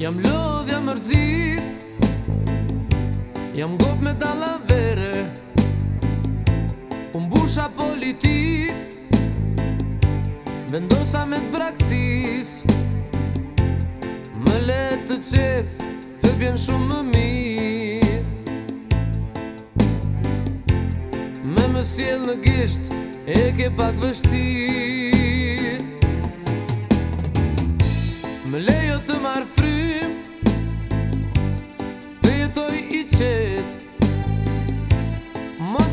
Jam lov, jam mërzit Jam gop me dalavere Unë busha politik Vendosa me të praktis Më letë të qetë Të bjen shumë më mirë Me më sjellë në gisht E ke pak vështir Më lejo të marë fri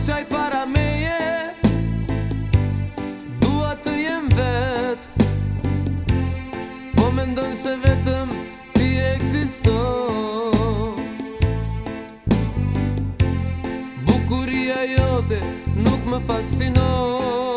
kësaj para meje Dua të jem vet Po mendoj se vetëm ti eksisto Bukuria jote nuk më fascinon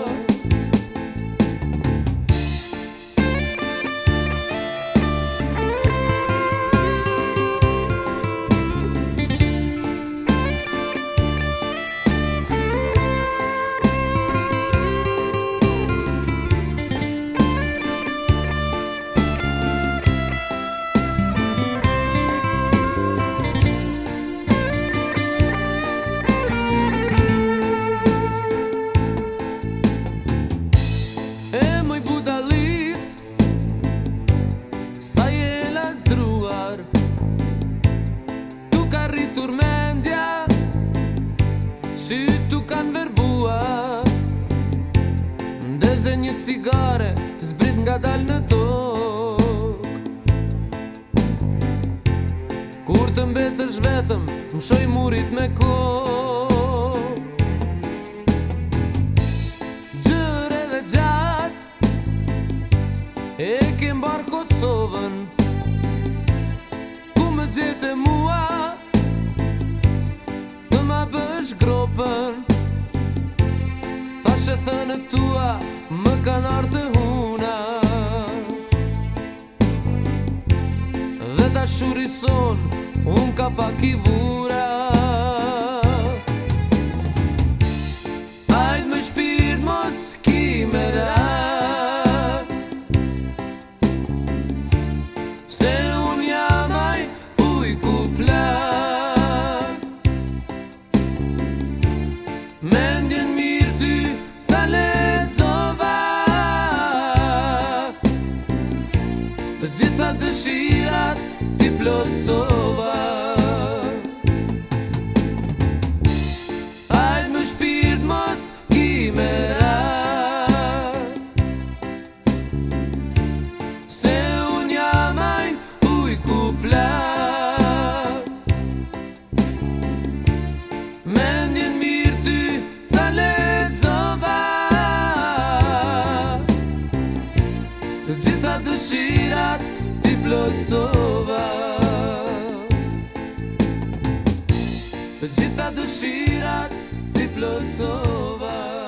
cigare Zbrit nga dal në tok Kur të mbetësh vetëm Më shoj murit me ko Gjëre dhe gjak E kem barë Kosovën Ku më gjete mua Në ma bësh gropën Thashe thënë tua Më kanë arë të huna Dhe ta shurison, unë ka pak i Ajnë me shpirë moskë dëshirat Ti plotësova soba më shpirt Mos kimerat Se unë jamaj Uj kupla Me Të gjitha dëshirë Për gjitha dëshirat, ti plëtë